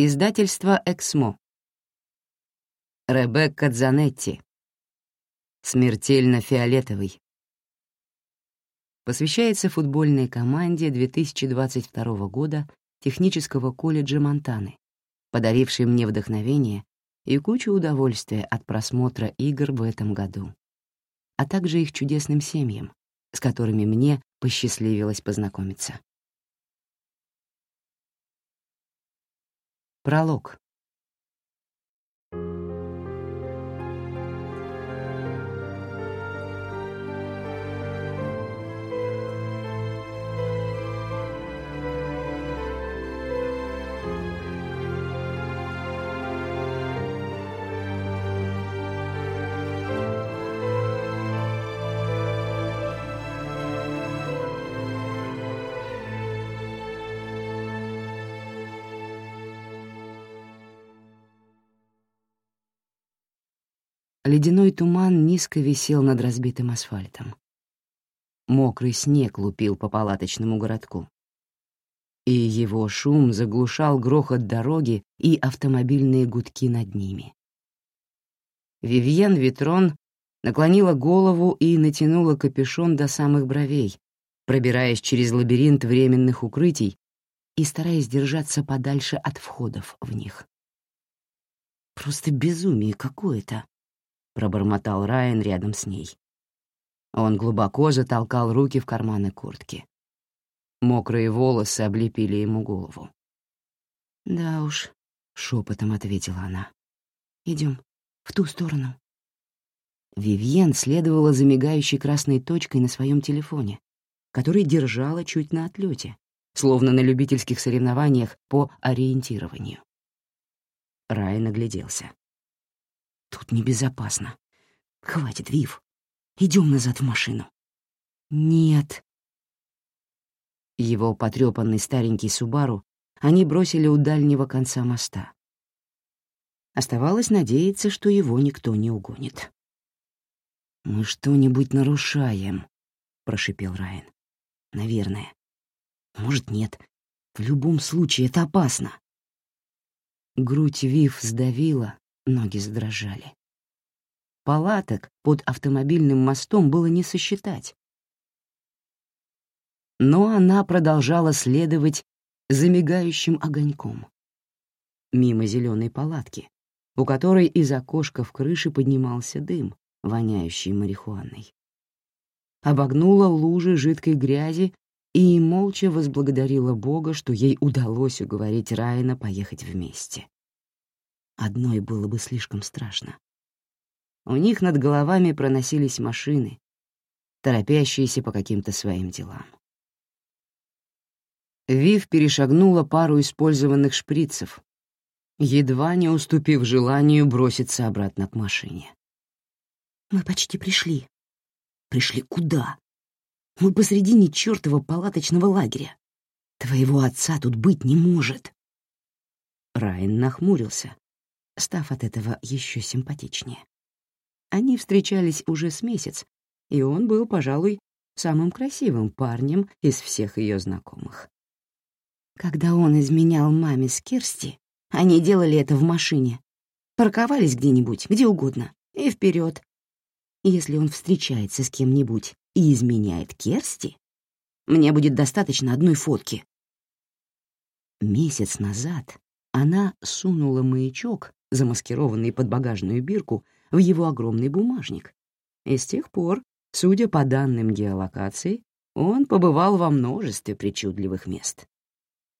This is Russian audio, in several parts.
Издательство «Эксмо». Ребекка Дзанетти. «Смертельно фиолетовый». Посвящается футбольной команде 2022 года Технического колледжа Монтаны, подарившей мне вдохновение и кучу удовольствия от просмотра игр в этом году, а также их чудесным семьям, с которыми мне посчастливилось познакомиться. Пролог. Ледяной туман низко висел над разбитым асфальтом. Мокрый снег лупил по палаточному городку. И его шум заглушал грохот дороги и автомобильные гудки над ними. Вивьен Витрон наклонила голову и натянула капюшон до самых бровей, пробираясь через лабиринт временных укрытий и стараясь держаться подальше от входов в них. Просто безумие какое-то пробормотал Райан рядом с ней. Он глубоко затолкал руки в карманы куртки. Мокрые волосы облепили ему голову. «Да уж», — шепотом ответила она. Идем в ту сторону». Вивьен следовала за мигающей красной точкой на своем телефоне, который держала чуть на отлете, словно на любительских соревнованиях по ориентированию. Райан огляделся. Тут небезопасно. Хватит, Вив. Идем назад в машину. Нет. Его потрепанный старенький Субару они бросили у дальнего конца моста. Оставалось надеяться, что его никто не угонит. «Мы что-нибудь нарушаем», — прошипел Райан. «Наверное. Может, нет. В любом случае это опасно». Грудь Вив сдавила, ноги задрожали. Палаток под автомобильным мостом было не сосчитать. Но она продолжала следовать за мигающим огоньком. Мимо зеленой палатки, у которой из окошка в крыше поднимался дым, воняющий марихуаной. Обогнула лужи жидкой грязи и молча возблагодарила Бога, что ей удалось уговорить Райана поехать вместе. Одной было бы слишком страшно. У них над головами проносились машины, торопящиеся по каким-то своим делам. Вив перешагнула пару использованных шприцев, едва не уступив желанию броситься обратно к машине. «Мы почти пришли». «Пришли куда?» «Мы посредине чертова палаточного лагеря. Твоего отца тут быть не может». Райан нахмурился, став от этого еще симпатичнее. Они встречались уже с месяц, и он был, пожалуй, самым красивым парнем из всех ее знакомых. Когда он изменял маме с Керсти, они делали это в машине. Парковались где-нибудь, где угодно, и вперед. Если он встречается с кем-нибудь и изменяет Керсти, мне будет достаточно одной фотки. Месяц назад она сунула маячок замаскированный под багажную бирку, в его огромный бумажник. И с тех пор, судя по данным геолокации, он побывал во множестве причудливых мест.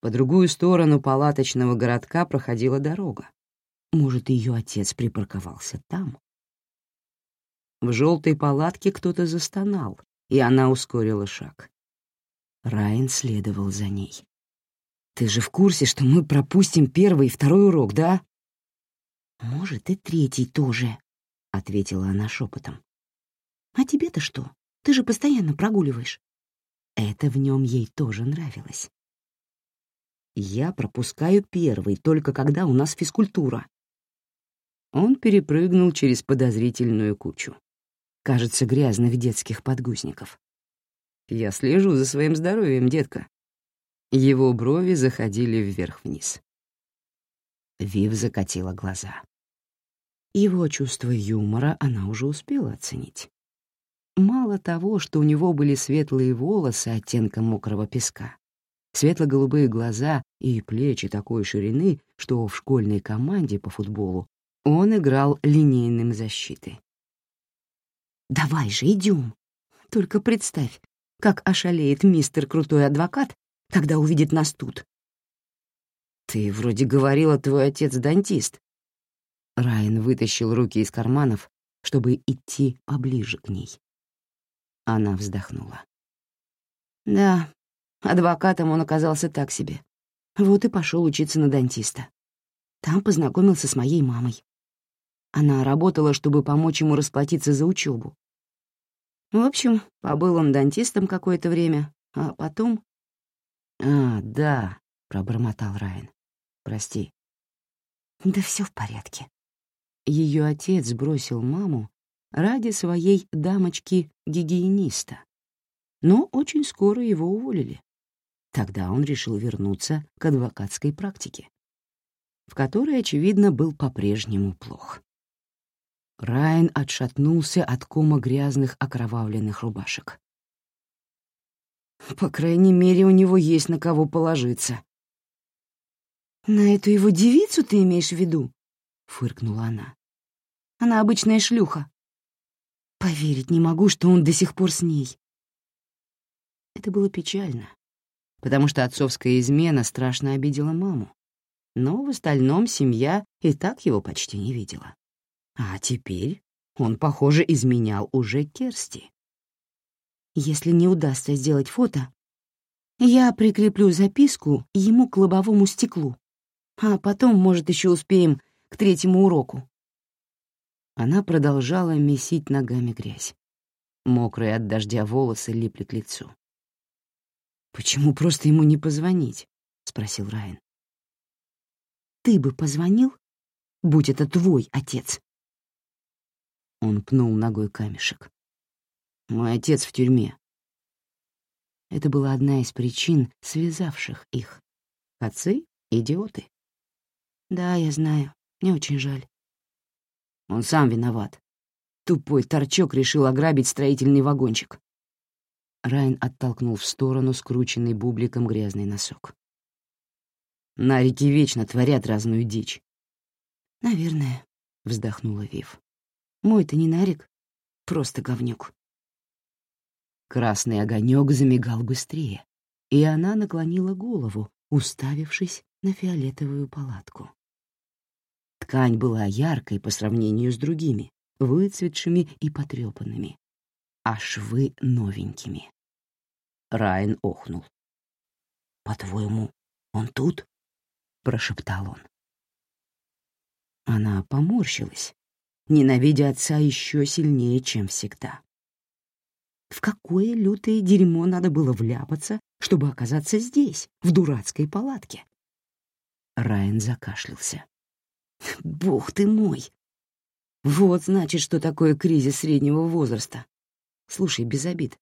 По другую сторону палаточного городка проходила дорога. Может, ее отец припарковался там? В желтой палатке кто-то застонал, и она ускорила шаг. Райан следовал за ней. «Ты же в курсе, что мы пропустим первый и второй урок, да?» «Может, и третий тоже», — ответила она шепотом. «А тебе-то что? Ты же постоянно прогуливаешь». Это в нем ей тоже нравилось. «Я пропускаю первый, только когда у нас физкультура». Он перепрыгнул через подозрительную кучу. Кажется, грязных детских подгузников. «Я слежу за своим здоровьем, детка». Его брови заходили вверх-вниз. Вив закатила глаза. Его чувство юмора она уже успела оценить. Мало того, что у него были светлые волосы оттенка мокрого песка, светло-голубые глаза и плечи такой ширины, что в школьной команде по футболу он играл линейным защиты. «Давай же, идем. Только представь, как ошалеет мистер крутой адвокат, когда увидит нас тут». «Ты вроде говорила, твой отец дантист». Райан вытащил руки из карманов, чтобы идти поближе к ней. Она вздохнула. «Да, адвокатом он оказался так себе. Вот и пошел учиться на дантиста. Там познакомился с моей мамой. Она работала, чтобы помочь ему расплатиться за учебу. В общем, побыл он дантистом какое-то время, а потом... «А, да», — пробормотал Райан. «Прости». «Да все в порядке». Ее отец бросил маму ради своей дамочки-гигиениста, но очень скоро его уволили. Тогда он решил вернуться к адвокатской практике, в которой, очевидно, был по-прежнему плох. Райан отшатнулся от кома грязных окровавленных рубашек. По крайней мере, у него есть на кого положиться. «На эту его девицу ты имеешь в виду?» — фыркнула она. «Она обычная шлюха. Поверить не могу, что он до сих пор с ней». Это было печально, потому что отцовская измена страшно обидела маму. Но в остальном семья и так его почти не видела. А теперь он, похоже, изменял уже Керсти. Если не удастся сделать фото, я прикреплю записку ему к лобовому стеклу, а потом, может, еще успеем к третьему уроку. Она продолжала месить ногами грязь. Мокрые от дождя волосы липли к лицу. «Почему просто ему не позвонить?» — спросил Райан. «Ты бы позвонил, будь это твой отец?» Он пнул ногой камешек. «Мой отец в тюрьме». Это была одна из причин, связавших их. Отцы — идиоты. «Да, я знаю. Мне очень жаль». Он сам виноват. Тупой торчок решил ограбить строительный вагончик. Райан оттолкнул в сторону скрученный бубликом грязный носок. «Нарики вечно творят разную дичь». «Наверное», — вздохнула Вив. Мой-то не нарик, просто говнюк. Красный огонек замигал быстрее, и она наклонила голову, уставившись на фиолетовую палатку. Ткань была яркой по сравнению с другими, выцветшими и потрепанными, а швы новенькими. Райан охнул. «По-твоему, он тут?» — прошептал он. Она поморщилась, ненавидя отца еще сильнее, чем всегда. В какое лютое дерьмо надо было вляпаться, чтобы оказаться здесь, в дурацкой палатке? Райан закашлялся. «Бог ты мой! Вот, значит, что такое кризис среднего возраста. Слушай, без обид,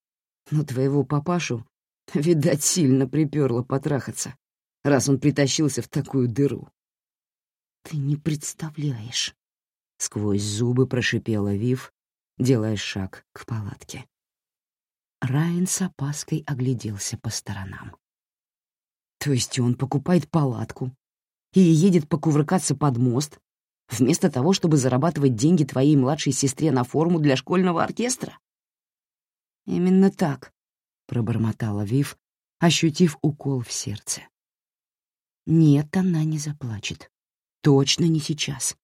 но твоего папашу, видать, сильно приперло потрахаться, раз он притащился в такую дыру. Ты не представляешь, — сквозь зубы прошипела Вив, делая шаг к палатке. Райан с опаской огляделся по сторонам. «То есть он покупает палатку и едет покувыркаться под мост, вместо того, чтобы зарабатывать деньги твоей младшей сестре на форму для школьного оркестра?» «Именно так», — пробормотала Вив, ощутив укол в сердце. «Нет, она не заплачет. Точно не сейчас.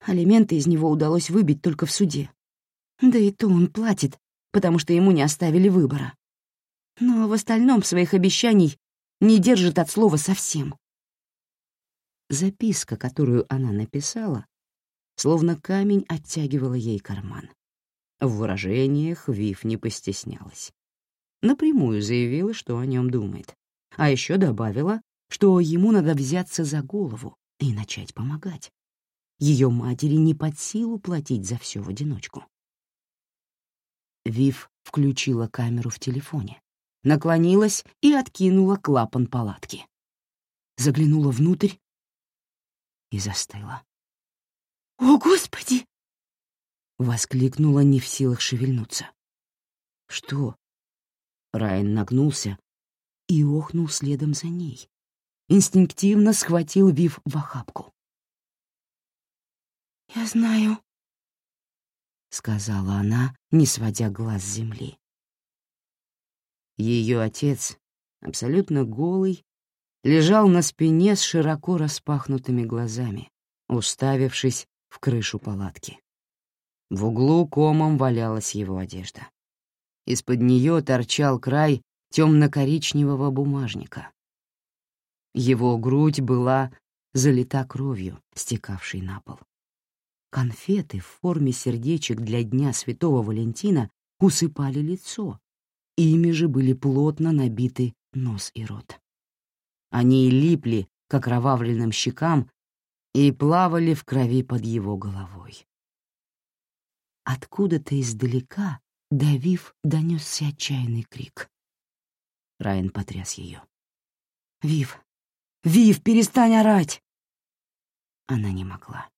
Алименты из него удалось выбить только в суде. Да и то он платит, потому что ему не оставили выбора. Но в остальном своих обещаний не держит от слова совсем. Записка, которую она написала, словно камень оттягивала ей карман. В выражениях Вив не постеснялась. Напрямую заявила, что о нем думает. А еще добавила, что ему надо взяться за голову и начать помогать. Ее матери не под силу платить за все в одиночку. Вив включила камеру в телефоне, наклонилась и откинула клапан палатки. Заглянула внутрь и застыла. «О, Господи!» — воскликнула не в силах шевельнуться. «Что?» Райан нагнулся и охнул следом за ней. Инстинктивно схватил Вив в охапку. «Я знаю», — сказала она, не сводя глаз с земли. Ее отец, абсолютно голый, лежал на спине с широко распахнутыми глазами, уставившись в крышу палатки. В углу комом валялась его одежда. Из-под нее торчал край темно-коричневого бумажника. Его грудь была залита кровью, стекавшей на пол. Конфеты в форме сердечек для Дня Святого Валентина усыпали лицо, ими же были плотно набиты нос и рот. Они липли к окровавленным щекам и плавали в крови под его головой. Откуда-то издалека, давив, донесся отчаянный крик. Райан потряс ее. «Вив! Вив, перестань орать!» Она не могла.